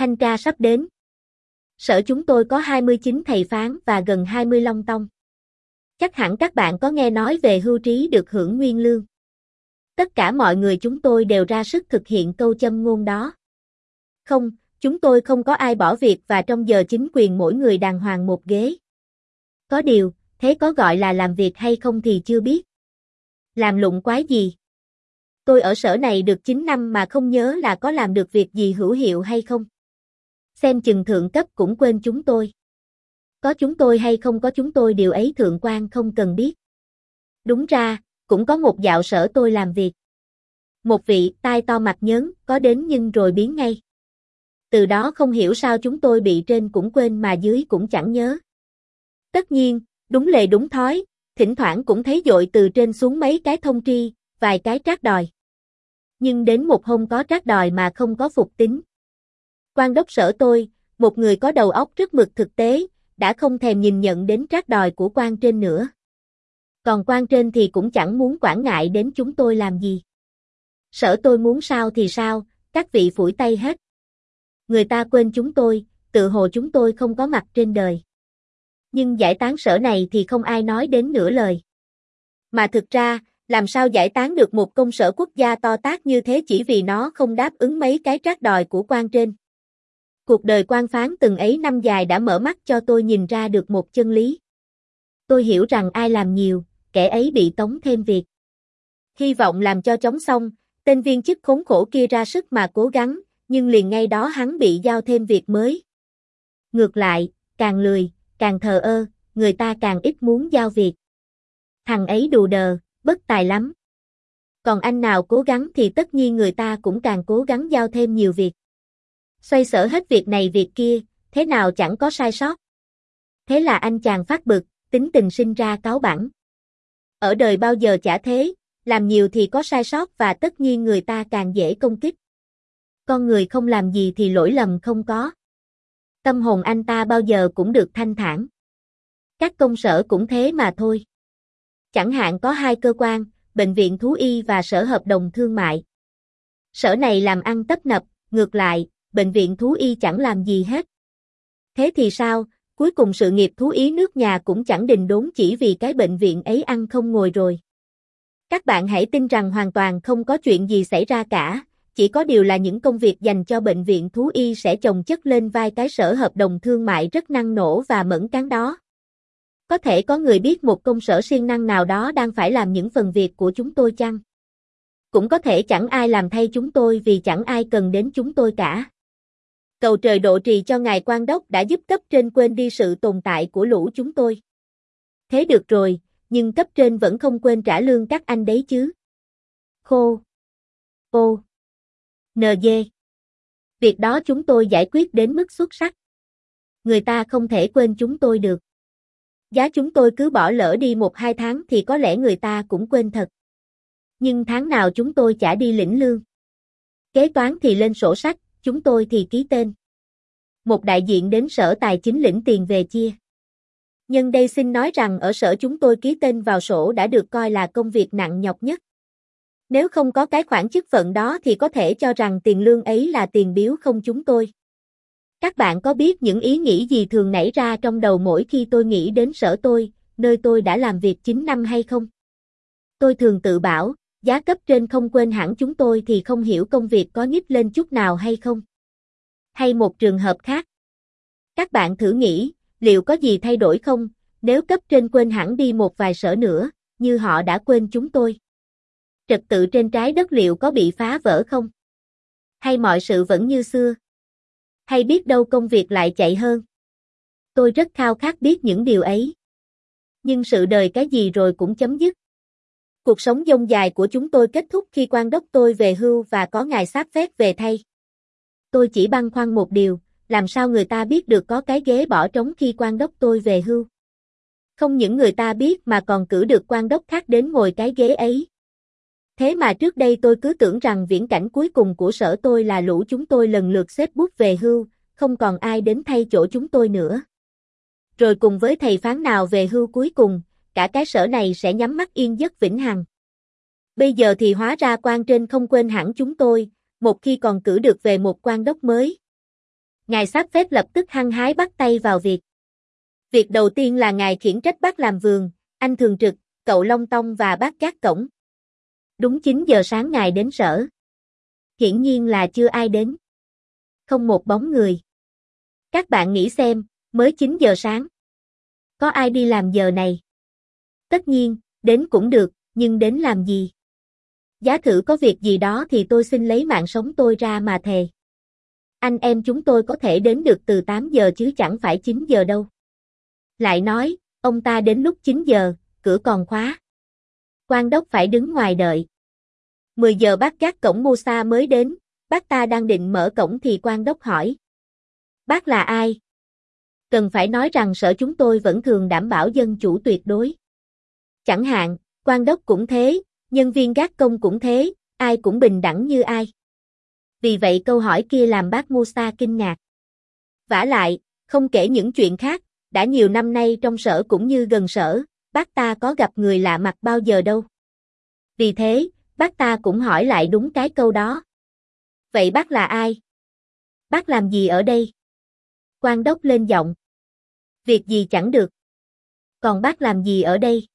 Thanh tra sắp đến. Sở chúng tôi có 29 thầy phán và gần 20 long tông. Chắc hẳn các bạn có nghe nói về hưu trí được hưởng nguyên lương. Tất cả mọi người chúng tôi đều ra sức thực hiện câu châm ngôn đó. Không, chúng tôi không có ai bỏ việc và trong giờ chính quyền mỗi người đàng hoàng một ghế. Có điều, thế có gọi là làm việc hay không thì chưa biết. Làm lụng quái gì? Tôi ở sở này được 9 năm mà không nhớ là có làm được việc gì hữu hiệu hay không. Xem chừng thượng cấp cũng quên chúng tôi. Có chúng tôi hay không có chúng tôi điều ấy thượng quan không cần biết. Đúng ra, cũng có một dạo sở tôi làm việc. Một vị tai to mặt nhớn có đến nhưng rồi biến ngay. Từ đó không hiểu sao chúng tôi bị trên cũng quên mà dưới cũng chẳng nhớ. Tất nhiên, đúng lệ đúng thói, thỉnh thoảng cũng thấy dội từ trên xuống mấy cái thông tri, vài cái trác đòi. Nhưng đến một hôm có trác đòi mà không có phục tính. Quan đốc sở tôi, một người có đầu óc rất mực thực tế, đã không thèm nhìn nhận đến trác đòi của quan trên nữa. Còn quan trên thì cũng chẳng muốn quản ngại đến chúng tôi làm gì. Sở tôi muốn sao thì sao, các vị phủi tay hết. Người ta quên chúng tôi, tự hồ chúng tôi không có mặt trên đời. Nhưng giải tán sở này thì không ai nói đến nửa lời. Mà thực ra, làm sao giải tán được một công sở quốc gia to tác như thế chỉ vì nó không đáp ứng mấy cái trác đòi của quan trên. Cuộc đời quan phán từng ấy năm dài đã mở mắt cho tôi nhìn ra được một chân lý. Tôi hiểu rằng ai làm nhiều, kẻ ấy bị tống thêm việc. Hy vọng làm cho chống xong, tên viên chức khốn khổ kia ra sức mà cố gắng, nhưng liền ngay đó hắn bị giao thêm việc mới. Ngược lại, càng lười, càng thờ ơ, người ta càng ít muốn giao việc. Thằng ấy đù đờ, bất tài lắm. Còn anh nào cố gắng thì tất nhiên người ta cũng càng cố gắng giao thêm nhiều việc. Xoay sở hết việc này việc kia, thế nào chẳng có sai sót. Thế là anh chàng phát bực, tính tình sinh ra cáo bản. Ở đời bao giờ chả thế, làm nhiều thì có sai sót và tất nhiên người ta càng dễ công kích. Con người không làm gì thì lỗi lầm không có. Tâm hồn anh ta bao giờ cũng được thanh thản. Các công sở cũng thế mà thôi. Chẳng hạn có hai cơ quan, bệnh viện thú y và sở hợp đồng thương mại. Sở này làm ăn tấp nập, ngược lại, bệnh viện thú y chẳng làm gì hết. Thế thì sao, cuối cùng sự nghiệp thú y nước nhà cũng chẳng đình đốn chỉ vì cái bệnh viện ấy ăn không ngồi rồi. Các bạn hãy tin rằng hoàn toàn không có chuyện gì xảy ra cả, chỉ có điều là những công việc dành cho bệnh viện thú y sẽ chồng chất lên vai cái sở hợp đồng thương mại rất năng nổ và mẫn cán đó. Có thể có người biết một công sở siêng năng nào đó đang phải làm những phần việc của chúng tôi chăng? Cũng có thể chẳng ai làm thay chúng tôi vì chẳng ai cần đến chúng tôi cả. Cầu trời độ trì cho ngài quan đốc đã giúp cấp trên quên đi sự tồn tại của lũ chúng tôi. Thế được rồi, nhưng cấp trên vẫn không quên trả lương các anh đấy chứ. Khô. Ô. NG. Việc đó chúng tôi giải quyết đến mức xuất sắc. Người ta không thể quên chúng tôi được. Giá chúng tôi cứ bỏ lỡ đi một hai tháng thì có lẽ người ta cũng quên thật. Nhưng tháng nào chúng tôi trả đi lĩnh lương. Kế toán thì lên sổ sách, chúng tôi thì ký tên. Một đại diện đến sở tài chính lĩnh tiền về chia. Nhân đây xin nói rằng ở sở chúng tôi ký tên vào sổ đã được coi là công việc nặng nhọc nhất. Nếu không có cái khoản chức phận đó thì có thể cho rằng tiền lương ấy là tiền biếu không chúng tôi. Các bạn có biết những ý nghĩ gì thường nảy ra trong đầu mỗi khi tôi nghĩ đến sở tôi, nơi tôi đã làm việc 9 năm hay không? Tôi thường tự bảo, giá cấp trên không quên hẳn chúng tôi thì không hiểu công việc có nhích lên chút nào hay không? Hay một trường hợp khác? Các bạn thử nghĩ, liệu có gì thay đổi không, nếu cấp trên quên hẳn đi một vài sở nữa, như họ đã quên chúng tôi? Trật tự trên trái đất liệu có bị phá vỡ không? Hay mọi sự vẫn như xưa? Hay biết đâu công việc lại chạy hơn? Tôi rất khao khát biết những điều ấy. Nhưng sự đời cái gì rồi cũng chấm dứt. Cuộc sống dông dài của chúng tôi kết thúc khi quan đốc tôi về hưu và có ngài sắp phép về thay. Tôi chỉ băn khoăn một điều, làm sao người ta biết được có cái ghế bỏ trống khi quan đốc tôi về hưu. Không những người ta biết mà còn cử được quan đốc khác đến ngồi cái ghế ấy. Thế mà trước đây tôi cứ tưởng rằng viễn cảnh cuối cùng của sở tôi là lũ chúng tôi lần lượt xếp bút về hưu, không còn ai đến thay chỗ chúng tôi nữa. Rồi cùng với thầy phán nào về hưu cuối cùng, cả cái sở này sẽ nhắm mắt yên giấc vĩnh hằng. Bây giờ thì hóa ra quan trên không quên hẳn chúng tôi, một khi còn cử được về một quan đốc mới. Ngài sắp phép lập tức hăng hái bắt tay vào việc. Việc đầu tiên là ngài khiển trách bác làm vườn, anh thường trực, cậu Long Tông và bác Cát cổng. Đúng 9 giờ sáng ngài đến sở. Hiển nhiên là chưa ai đến. Không một bóng người. Các bạn nghĩ xem, mới 9 giờ sáng. Có ai đi làm giờ này? Tất nhiên, đến cũng được, nhưng đến làm gì? Giá thử có việc gì đó thì tôi xin lấy mạng sống tôi ra mà thề. Anh em chúng tôi có thể đến được từ 8 giờ chứ chẳng phải 9 giờ đâu. Lại nói, ông ta đến lúc 9 giờ, cửa còn khóa. Quan đốc phải đứng ngoài đợi. 10 giờ bác gác cổng Musa mới đến, bác ta đang định mở cổng thì quan đốc hỏi. Bác là ai? Cần phải nói rằng sở chúng tôi vẫn thường đảm bảo dân chủ tuyệt đối. Chẳng hạn, quan đốc cũng thế, nhân viên gác công cũng thế, ai cũng bình đẳng như ai. Vì vậy câu hỏi kia làm bác Musa kinh ngạc. vả lại, không kể những chuyện khác, đã nhiều năm nay trong sở cũng như gần sở, bác ta có gặp người lạ mặt bao giờ đâu. Vì thế, bác ta cũng hỏi lại đúng cái câu đó. Vậy bác là ai? Bác làm gì ở đây? Quan đốc lên giọng. Việc gì chẳng được. Còn bác làm gì ở đây?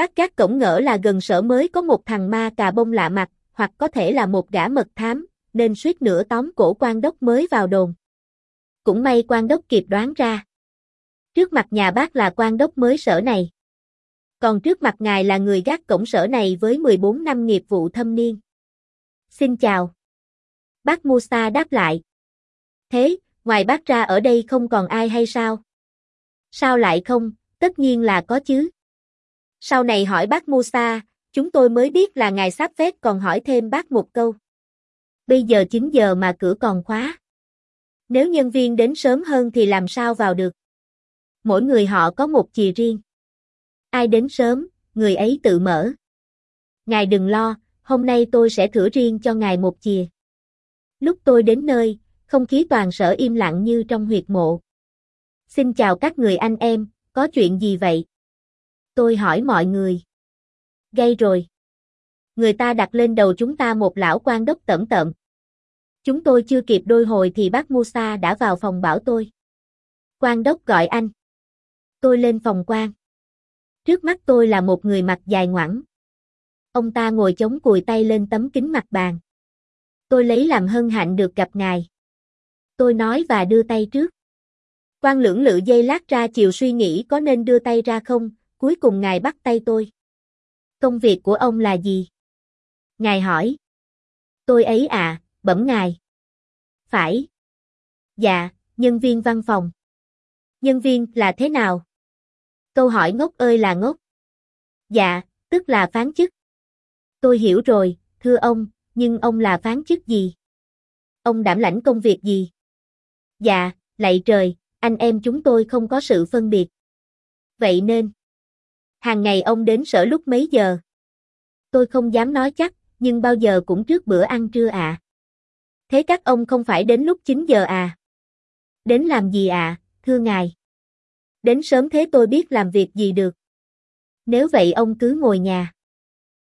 Bác cát cổng ngỡ là gần sở mới có một thằng ma cà bông lạ mặt, hoặc có thể là một gã mật thám, nên suýt nữa tóm cổ quan đốc mới vào đồn. Cũng may quan đốc kịp đoán ra. Trước mặt nhà bác là quan đốc mới sở này. Còn trước mặt ngài là người gác cổng sở này với 14 năm nghiệp vụ thâm niên. Xin chào. Bác Musa đáp lại. Thế, ngoài bác ra ở đây không còn ai hay sao? Sao lại không, tất nhiên là có chứ. Sau này hỏi bác Musa, chúng tôi mới biết là ngài sắp phép còn hỏi thêm bác một câu. Bây giờ 9 giờ mà cửa còn khóa. Nếu nhân viên đến sớm hơn thì làm sao vào được? Mỗi người họ có một chìa riêng. Ai đến sớm, người ấy tự mở. Ngài đừng lo, hôm nay tôi sẽ thử riêng cho ngài một chìa. Lúc tôi đến nơi, không khí toàn sở im lặng như trong huyệt mộ. Xin chào các người anh em, có chuyện gì vậy? Tôi hỏi mọi người. Gây rồi. Người ta đặt lên đầu chúng ta một lão quan đốc tẩm tợm. Chúng tôi chưa kịp đôi hồi thì bác Musa đã vào phòng bảo tôi. Quan đốc gọi anh. Tôi lên phòng quan. Trước mắt tôi là một người mặt dài ngoẳng. Ông ta ngồi chống cùi tay lên tấm kính mặt bàn. Tôi lấy làm hân hạnh được gặp ngài. Tôi nói và đưa tay trước. Quan lưỡng lự dây lát ra chiều suy nghĩ có nên đưa tay ra không, cuối cùng ngài bắt tay tôi. Công việc của ông là gì? Ngài hỏi. Tôi ấy à, bẩm ngài. Phải. Dạ, nhân viên văn phòng. Nhân viên là thế nào? Câu hỏi ngốc ơi là ngốc. Dạ, tức là phán chức. Tôi hiểu rồi, thưa ông, nhưng ông là phán chức gì? Ông đảm lãnh công việc gì? Dạ, lạy trời, anh em chúng tôi không có sự phân biệt. Vậy nên, hàng ngày ông đến sở lúc mấy giờ? Tôi không dám nói chắc, nhưng bao giờ cũng trước bữa ăn trưa ạ. À. Thế các ông không phải đến lúc 9 giờ à? Đến làm gì à, thưa ngài? Đến sớm thế tôi biết làm việc gì được. Nếu vậy ông cứ ngồi nhà.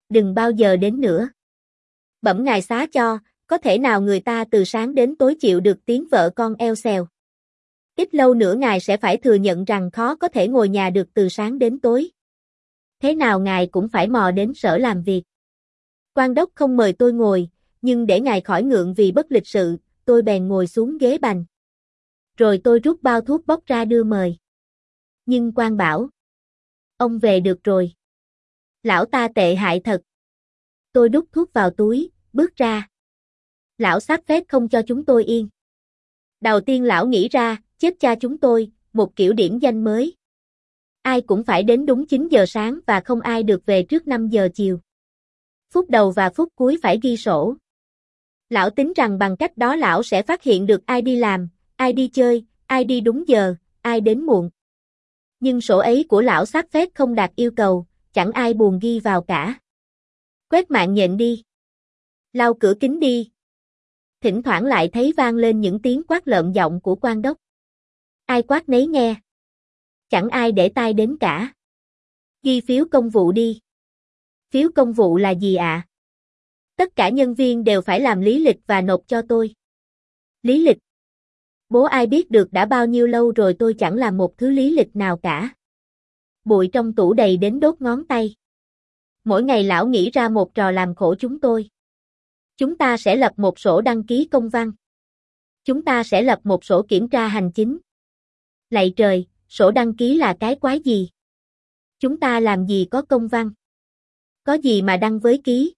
Đừng bao giờ đến nữa. Bẩm ngài xá cho, có thể nào người ta từ sáng đến tối chịu được tiếng vợ con eo xèo. Ít lâu nữa ngài sẽ phải thừa nhận rằng khó có thể ngồi nhà được từ sáng đến tối. Thế nào ngài cũng phải mò đến sở làm việc. Quan đốc không mời tôi ngồi, nhưng để ngài khỏi ngượng vì bất lịch sự, tôi bèn ngồi xuống ghế bành. Rồi tôi rút bao thuốc bóc ra đưa mời. Nhưng quan bảo. Ông về được rồi. Lão ta tệ hại thật. Tôi đút thuốc vào túi, bước ra. Lão sát phép không cho chúng tôi yên. Đầu tiên lão nghĩ ra, chết cha chúng tôi, một kiểu điểm danh mới. Ai cũng phải đến đúng 9 giờ sáng và không ai được về trước 5 giờ chiều. Phút đầu và phút cuối phải ghi sổ. Lão tính rằng bằng cách đó lão sẽ phát hiện được ai đi làm, ai đi chơi, ai đi đúng giờ, ai đến muộn. Nhưng sổ ấy của lão sát phép không đạt yêu cầu, chẳng ai buồn ghi vào cả. Quét mạng nhện đi. Lau cửa kính đi. Thỉnh thoảng lại thấy vang lên những tiếng quát lợn giọng của quan đốc. Ai quát nấy nghe. Chẳng ai để tai đến cả. Ghi phiếu công vụ đi. Phiếu công vụ là gì ạ? À? Tất cả nhân viên đều phải làm lý lịch và nộp cho tôi. Lý lịch. Bố ai biết được đã bao nhiêu lâu rồi tôi chẳng làm một thứ lý lịch nào cả. Bụi trong tủ đầy đến đốt ngón tay. Mỗi ngày lão nghĩ ra một trò làm khổ chúng tôi. Chúng ta sẽ lập một sổ đăng ký công văn. Chúng ta sẽ lập một sổ kiểm tra hành chính. Lạy trời, sổ đăng ký là cái quái gì? Chúng ta làm gì có công văn? Có gì mà đăng với ký?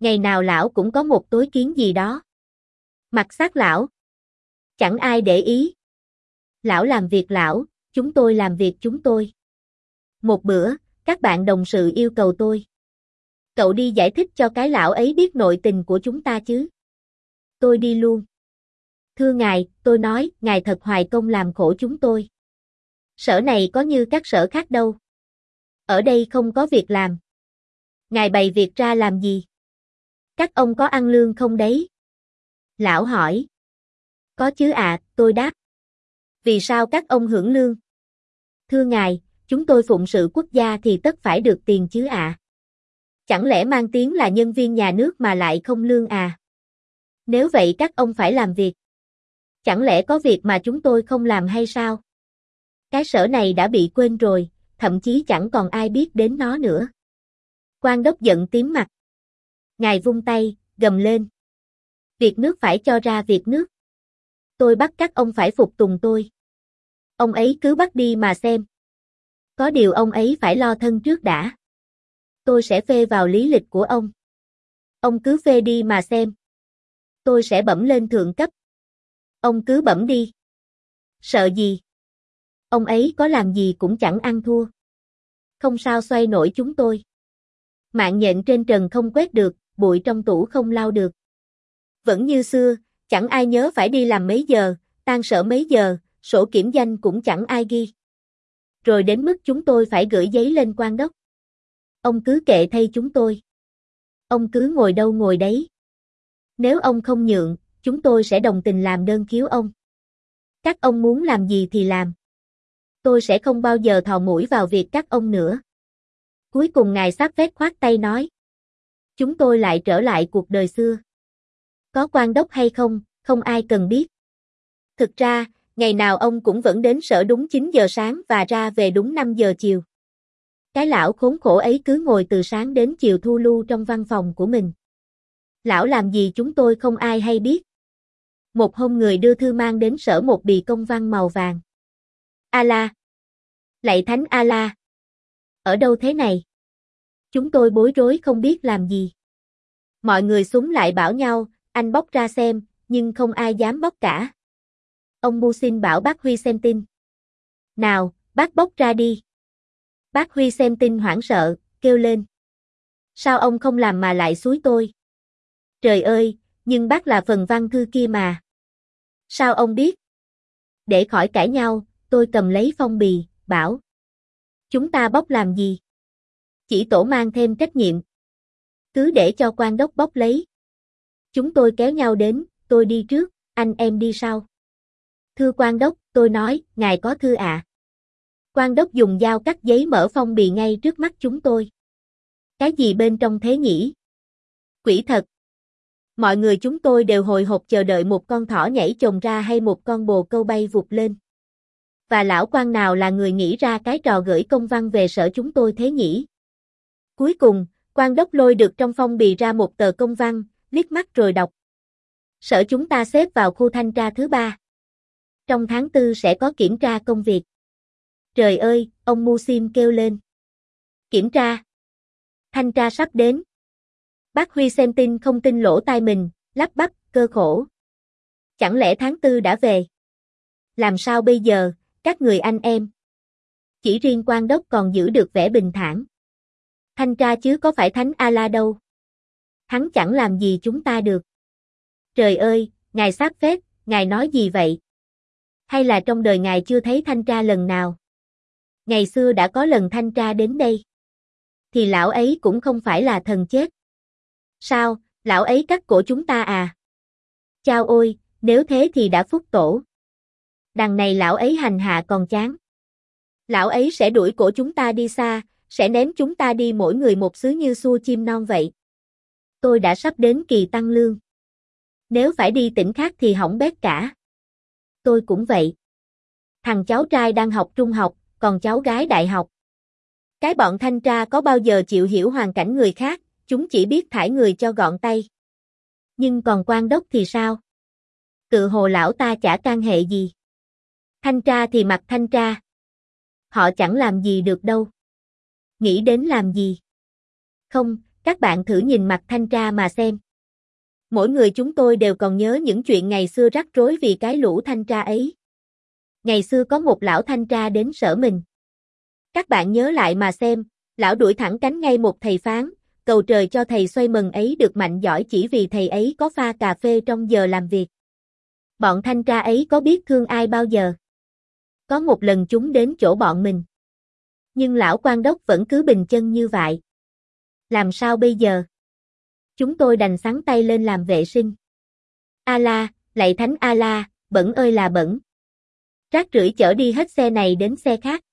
Ngày nào lão cũng có một tối kiến gì đó. Mặt sát lão. Chẳng ai để ý. Lão làm việc lão, chúng tôi làm việc chúng tôi. Một bữa, các bạn đồng sự yêu cầu tôi. Cậu đi giải thích cho cái lão ấy biết nội tình của chúng ta chứ. Tôi đi luôn. Thưa ngài, tôi nói, ngài thật hoài công làm khổ chúng tôi. Sở này có như các sở khác đâu. Ở đây không có việc làm. Ngài bày việc ra làm gì? Các ông có ăn lương không đấy? Lão hỏi. Có chứ ạ, à, tôi đáp. Vì sao các ông hưởng lương? Thưa ngài, chúng tôi phụng sự quốc gia thì tất phải được tiền chứ ạ. À? Chẳng lẽ mang tiếng là nhân viên nhà nước mà lại không lương à? Nếu vậy các ông phải làm việc. Chẳng lẽ có việc mà chúng tôi không làm hay sao? Cái sở này đã bị quên rồi, thậm chí chẳng còn ai biết đến nó nữa. Quan đốc giận tím mặt. Ngài vung tay, gầm lên. Việc nước phải cho ra việc nước. Tôi bắt các ông phải phục tùng tôi. Ông ấy cứ bắt đi mà xem. Có điều ông ấy phải lo thân trước đã. Tôi sẽ phê vào lý lịch của ông. Ông cứ phê đi mà xem. Tôi sẽ bẩm lên thượng cấp. Ông cứ bẩm đi. Sợ gì? Ông ấy có làm gì cũng chẳng ăn thua. Không sao xoay nổi chúng tôi. Mạng nhện trên trần không quét được, bụi trong tủ không lau được. Vẫn như xưa, chẳng ai nhớ phải đi làm mấy giờ, tan sở mấy giờ, sổ kiểm danh cũng chẳng ai ghi. Rồi đến mức chúng tôi phải gửi giấy lên quan đốc. Ông cứ kệ thay chúng tôi. Ông cứ ngồi đâu ngồi đấy. Nếu ông không nhượng, chúng tôi sẽ đồng tình làm đơn khiếu ông. Các ông muốn làm gì thì làm. Tôi sẽ không bao giờ thò mũi vào việc các ông nữa. Cuối cùng ngài sát phết khoát tay nói. Chúng tôi lại trở lại cuộc đời xưa. Có quan đốc hay không, không ai cần biết. Thực ra, ngày nào ông cũng vẫn đến sở đúng 9 giờ sáng và ra về đúng 5 giờ chiều. Cái lão khốn khổ ấy cứ ngồi từ sáng đến chiều thu lưu trong văn phòng của mình. Lão làm gì chúng tôi không ai hay biết. Một hôm người đưa thư mang đến sở một bì công văn màu vàng. A-la. Lạy thánh A-la. Ở đâu thế này? Chúng tôi bối rối không biết làm gì. Mọi người súng lại bảo nhau, anh bóc ra xem, nhưng không ai dám bóc cả. Ông Bu xin bảo bác Huy xem tin. Nào, bác bóc ra đi. Bác Huy xem tin hoảng sợ, kêu lên. Sao ông không làm mà lại suối tôi? Trời ơi, nhưng bác là phần văn thư kia mà. Sao ông biết? Để khỏi cãi nhau, tôi cầm lấy phong bì, bảo. Chúng ta bóc làm gì? Chỉ tổ mang thêm trách nhiệm. Cứ để cho quan đốc bóc lấy. Chúng tôi kéo nhau đến, tôi đi trước, anh em đi sau. Thưa quan đốc, tôi nói, ngài có thư ạ. À? Quan đốc dùng dao cắt giấy mở phong bì ngay trước mắt chúng tôi. Cái gì bên trong thế nhỉ? Quỷ thật. Mọi người chúng tôi đều hồi hộp chờ đợi một con thỏ nhảy chồng ra hay một con bồ câu bay vụt lên. Và lão quan nào là người nghĩ ra cái trò gửi công văn về sở chúng tôi thế nhỉ? Cuối cùng, quan đốc lôi được trong phong bì ra một tờ công văn, liếc mắt rồi đọc. Sở chúng ta xếp vào khu thanh tra thứ ba. Trong tháng tư sẽ có kiểm tra công việc. Trời ơi, ông Musim kêu lên. Kiểm tra. Thanh tra sắp đến. Bác Huy xem tin không tin lỗ tai mình, lắp bắp, cơ khổ. Chẳng lẽ tháng tư đã về? Làm sao bây giờ, các người anh em? Chỉ riêng quan đốc còn giữ được vẻ bình thản. Thanh tra chứ có phải thánh A-la đâu. Hắn chẳng làm gì chúng ta được. Trời ơi, ngài sát phép, ngài nói gì vậy? Hay là trong đời ngài chưa thấy thanh tra lần nào? Ngày xưa đã có lần thanh tra đến đây. Thì lão ấy cũng không phải là thần chết. Sao, lão ấy cắt cổ chúng ta à? Chao ôi, nếu thế thì đã phúc tổ. Đằng này lão ấy hành hạ còn chán. Lão ấy sẽ đuổi cổ chúng ta đi xa, sẽ ném chúng ta đi mỗi người một xứ như xua chim non vậy. Tôi đã sắp đến kỳ tăng lương. Nếu phải đi tỉnh khác thì hỏng bét cả. Tôi cũng vậy. Thằng cháu trai đang học trung học, còn cháu gái đại học. Cái bọn thanh tra có bao giờ chịu hiểu hoàn cảnh người khác, chúng chỉ biết thải người cho gọn tay. Nhưng còn quan đốc thì sao? Tự hồ lão ta chả can hệ gì. Thanh tra thì mặc thanh tra. Họ chẳng làm gì được đâu. Nghĩ đến làm gì? Không, các bạn thử nhìn mặt thanh tra mà xem. Mỗi người chúng tôi đều còn nhớ những chuyện ngày xưa rắc rối vì cái lũ thanh tra ấy. Ngày xưa có một lão thanh tra đến sở mình. Các bạn nhớ lại mà xem, lão đuổi thẳng cánh ngay một thầy phán, cầu trời cho thầy xoay mừng ấy được mạnh giỏi chỉ vì thầy ấy có pha cà phê trong giờ làm việc. Bọn thanh tra ấy có biết thương ai bao giờ? Có một lần chúng đến chỗ bọn mình. Nhưng lão quan đốc vẫn cứ bình chân như vậy. Làm sao bây giờ? Chúng tôi đành sáng tay lên làm vệ sinh. A la, lạy thánh A la, bẩn ơi là bẩn. Rác rưởi chở đi hết xe này đến xe khác.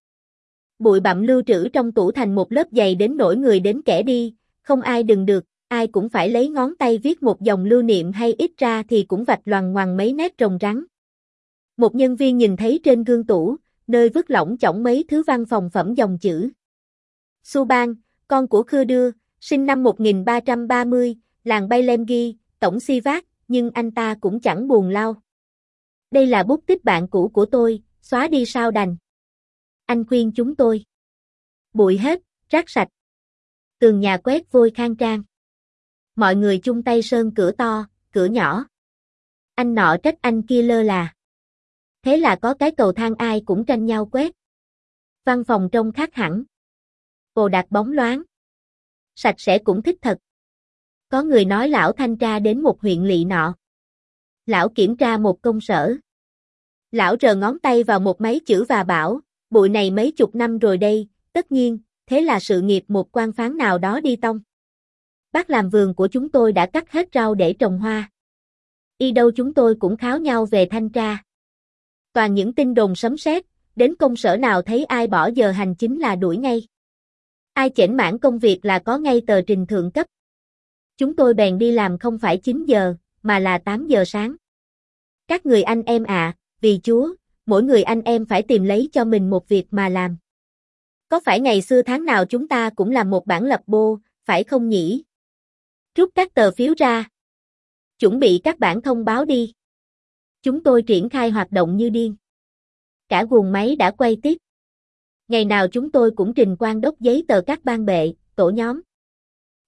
Bụi bặm lưu trữ trong tủ thành một lớp dày đến nỗi người đến kẻ đi, không ai đừng được, ai cũng phải lấy ngón tay viết một dòng lưu niệm hay ít ra thì cũng vạch loằng ngoằng mấy nét rồng rắn. Một nhân viên nhìn thấy trên gương tủ, nơi vứt lỏng chỏng mấy thứ văn phòng phẩm dòng chữ. Suban, con của Khưa Đưa, sinh năm 1330, làng Baylemgi, tổng si vác, nhưng anh ta cũng chẳng buồn lau. Đây là bút tích bạn cũ của tôi, xóa đi sao đành. Anh khuyên chúng tôi. Bụi hết, rác sạch. Tường nhà quét vôi khang trang. Mọi người chung tay sơn cửa to, cửa nhỏ. Anh nọ trách anh kia lơ là. Thế là có cái cầu thang ai cũng tranh nhau quét. Văn phòng trông khác hẳn. Đồ đặt bóng loáng. Sạch sẽ cũng thích thật. Có người nói lão thanh tra đến một huyện lỵ nọ. Lão kiểm tra một công sở. Lão rờ ngón tay vào một máy chữ và bảo, bụi này mấy chục năm rồi đây, tất nhiên, thế là sự nghiệp một quan phán nào đó đi tông. Bác làm vườn của chúng tôi đã cắt hết rau để trồng hoa. Y đâu chúng tôi cũng kháo nhau về thanh tra. Toàn những tin đồn sấm sét, đến công sở nào thấy ai bỏ giờ hành chính là đuổi ngay. Ai chỉnh mãn công việc là có ngay tờ trình thượng cấp. Chúng tôi bèn đi làm không phải 9 giờ, mà là 8 giờ sáng. Các người anh em ạ, à, vì Chúa, mỗi người anh em phải tìm lấy cho mình một việc mà làm. Có phải ngày xưa tháng nào chúng ta cũng làm một bản lập bô, phải không nhỉ? Rút các tờ phiếu ra. Chuẩn bị các bản thông báo đi. Chúng tôi triển khai hoạt động như điên. Cả guồng máy đã quay tiếp. Ngày nào chúng tôi cũng trình quan đốc giấy tờ các ban bệ, tổ nhóm.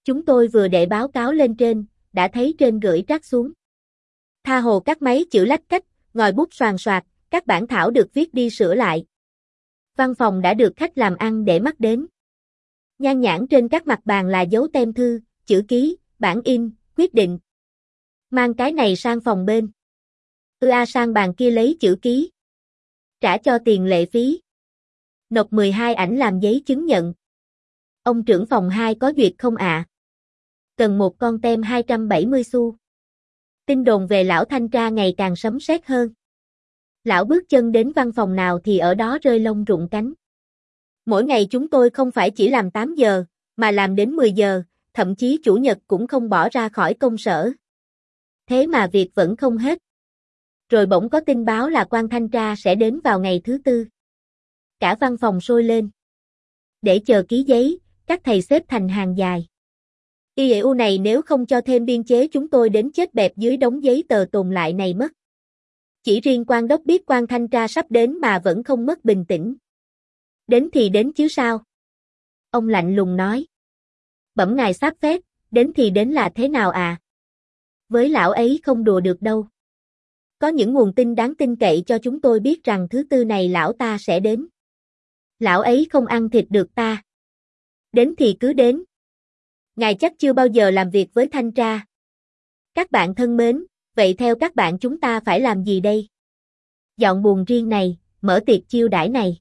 Chúng tôi vừa đệ báo cáo lên trên, đã thấy trên gửi rác xuống. Tha hồ các máy chữ lách cách, ngòi bút soàn soạt, các bản thảo được viết đi sửa lại. Văn phòng đã được khách làm ăn để mắt đến. Nhan nhãn trên các mặt bàn là dấu tem thư, chữ ký, bản in, quyết định. Mang cái này sang phòng bên. Ư A sang bàn kia lấy chữ ký. Trả cho tiền lệ phí. Nộp 12 ảnh làm giấy chứng nhận. Ông trưởng phòng 2 có duyệt không ạ? À? Cần một con tem 270 xu. Tin đồn về lão thanh tra ngày càng sấm sét hơn. Lão bước chân đến văn phòng nào thì ở đó rơi lông rụng cánh. Mỗi ngày chúng tôi không phải chỉ làm 8 giờ, mà làm đến 10 giờ, thậm chí chủ nhật cũng không bỏ ra khỏi công sở. Thế mà việc vẫn không hết. Rồi bỗng có tin báo là quan thanh tra sẽ đến vào ngày thứ tư. Cả văn phòng sôi lên. Để chờ ký giấy, các thầy xếp thành hàng dài. IEU này nếu không cho thêm biên chế chúng tôi đến chết bẹp dưới đống giấy tờ tồn lại này mất. Chỉ riêng quan đốc biết quan thanh tra sắp đến mà vẫn không mất bình tĩnh. Đến thì đến chứ sao? Ông lạnh lùng nói. Bẩm ngài sắp phép, đến thì đến là thế nào à? Với lão ấy không đùa được đâu. Có những nguồn tin đáng tin cậy cho chúng tôi biết rằng thứ tư này lão ta sẽ đến. Lão ấy không ăn thịt được ta. Đến thì cứ đến. Ngài chắc chưa bao giờ làm việc với thanh tra. Các bạn thân mến, vậy theo các bạn chúng ta phải làm gì đây? Dọn buồn riêng này, mở tiệc chiêu đãi này.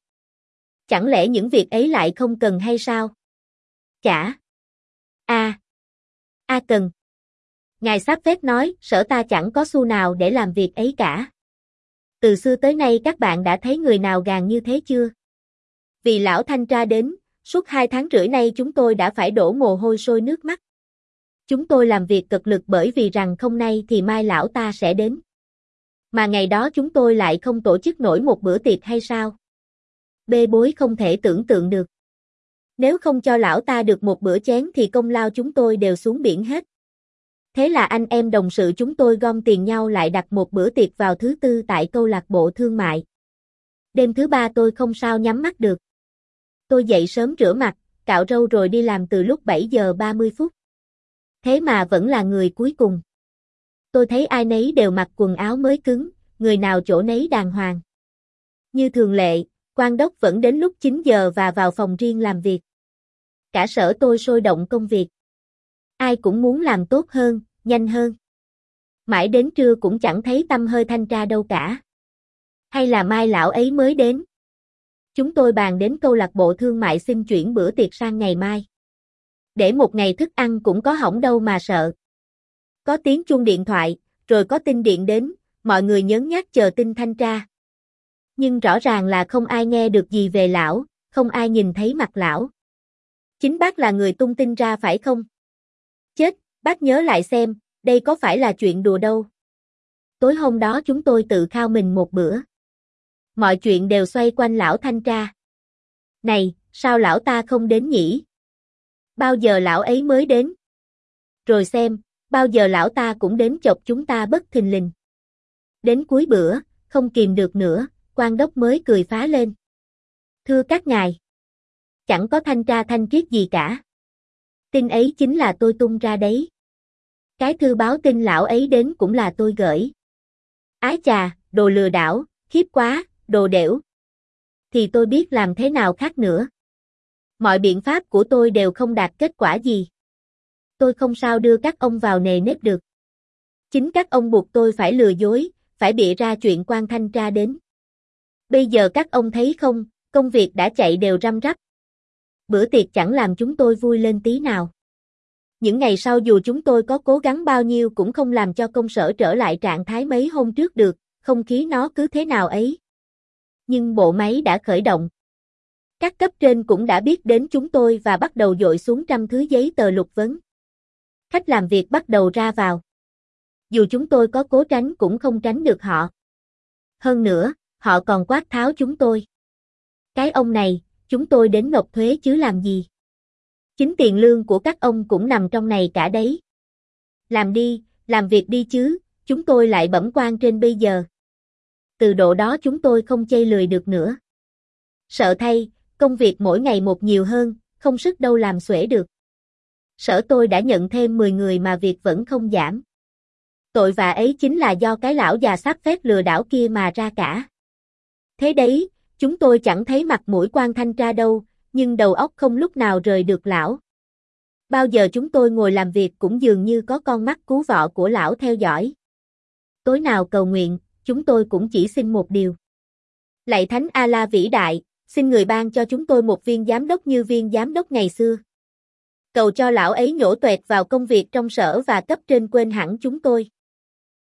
Chẳng lẽ những việc ấy lại không cần hay sao? Chả. A. A cần. Ngài sắp phép nói, sở ta chẳng có xu nào để làm việc ấy cả. Từ xưa tới nay các bạn đã thấy người nào gàn như thế chưa? Vì lão thanh tra đến, suốt hai tháng rưỡi nay chúng tôi đã phải đổ mồ hôi sôi nước mắt. Chúng tôi làm việc cực lực bởi vì rằng không nay thì mai lão ta sẽ đến. Mà ngày đó chúng tôi lại không tổ chức nổi một bữa tiệc hay sao? Bê bối không thể tưởng tượng được. Nếu không cho lão ta được một bữa chén thì công lao chúng tôi đều xuống biển hết. Thế là anh em đồng sự chúng tôi gom tiền nhau lại đặt một bữa tiệc vào thứ tư tại câu lạc bộ thương mại. Đêm thứ ba tôi không sao nhắm mắt được. Tôi dậy sớm rửa mặt, cạo râu rồi đi làm từ lúc 7 giờ 30 phút. Thế mà vẫn là người cuối cùng. Tôi thấy ai nấy đều mặc quần áo mới cứng, người nào chỗ nấy đàng hoàng. Như thường lệ, quan đốc vẫn đến lúc 9 giờ và vào phòng riêng làm việc. Cả sở tôi sôi động công việc. Ai cũng muốn làm tốt hơn, nhanh hơn. Mãi đến trưa cũng chẳng thấy tâm hơi thanh tra đâu cả. Hay là mai lão ấy mới đến? Chúng tôi bàn đến câu lạc bộ thương mại xin chuyển bữa tiệc sang ngày mai. Để một ngày thức ăn cũng có hỏng đâu mà sợ. Có tiếng chuông điện thoại, rồi có tin điện đến, mọi người nhớ nhắc chờ tin thanh tra. Nhưng rõ ràng là không ai nghe được gì về lão, không ai nhìn thấy mặt lão. Chính bác là người tung tin ra phải không? Bác nhớ lại xem, đây có phải là chuyện đùa đâu. Tối hôm đó chúng tôi tự khao mình một bữa. Mọi chuyện đều xoay quanh lão thanh tra. Này, sao lão ta không đến nhỉ? Bao giờ lão ấy mới đến? Rồi xem, bao giờ lão ta cũng đến chọc chúng ta bất thình lình. Đến cuối bữa, không kìm được nữa, quan đốc mới cười phá lên. Thưa các ngài, chẳng có thanh tra thanh triết gì cả. Tin ấy chính là tôi tung ra đấy. Cái thư báo tin lão ấy đến cũng là tôi gửi. Ái chà, đồ lừa đảo, khiếp quá, đồ đểu. Thì tôi biết làm thế nào khác nữa. Mọi biện pháp của tôi đều không đạt kết quả gì. Tôi không sao đưa các ông vào nề nếp được. Chính các ông buộc tôi phải lừa dối, phải bịa ra chuyện quan thanh tra đến. Bây giờ các ông thấy không, công việc đã chạy đều răm rắp. Bữa tiệc chẳng làm chúng tôi vui lên tí nào. Những ngày sau dù chúng tôi có cố gắng bao nhiêu cũng không làm cho công sở trở lại trạng thái mấy hôm trước được, không khí nó cứ thế nào ấy. Nhưng bộ máy đã khởi động. Các cấp trên cũng đã biết đến chúng tôi và bắt đầu dội xuống trăm thứ giấy tờ lục vấn. Khách làm việc bắt đầu ra vào. Dù chúng tôi có cố tránh cũng không tránh được họ. Hơn nữa, họ còn quát tháo chúng tôi. Cái ông này, chúng tôi đến nộp thuế chứ làm gì? Chính tiền lương của các ông cũng nằm trong này cả đấy. Làm đi, làm việc đi chứ, chúng tôi lại bẩm quan trên bây giờ. Từ độ đó chúng tôi không chây lười được nữa. Sợ thay, công việc mỗi ngày một nhiều hơn, không sức đâu làm xuể được. Sở tôi đã nhận thêm 10 người mà việc vẫn không giảm. Tội vạ ấy chính là do cái lão già sắp phép lừa đảo kia mà ra cả. Thế đấy, chúng tôi chẳng thấy mặt mũi quan thanh tra đâu, nhưng đầu óc không lúc nào rời được lão. Bao giờ chúng tôi ngồi làm việc cũng dường như có con mắt cú vọ của lão theo dõi. Tối nào cầu nguyện, chúng tôi cũng chỉ xin một điều. Lạy Thánh A-la vĩ đại, xin người ban cho chúng tôi một viên giám đốc như viên giám đốc ngày xưa. Cầu cho lão ấy nhổ tuệt vào công việc trong sở và cấp trên quên hẳn chúng tôi.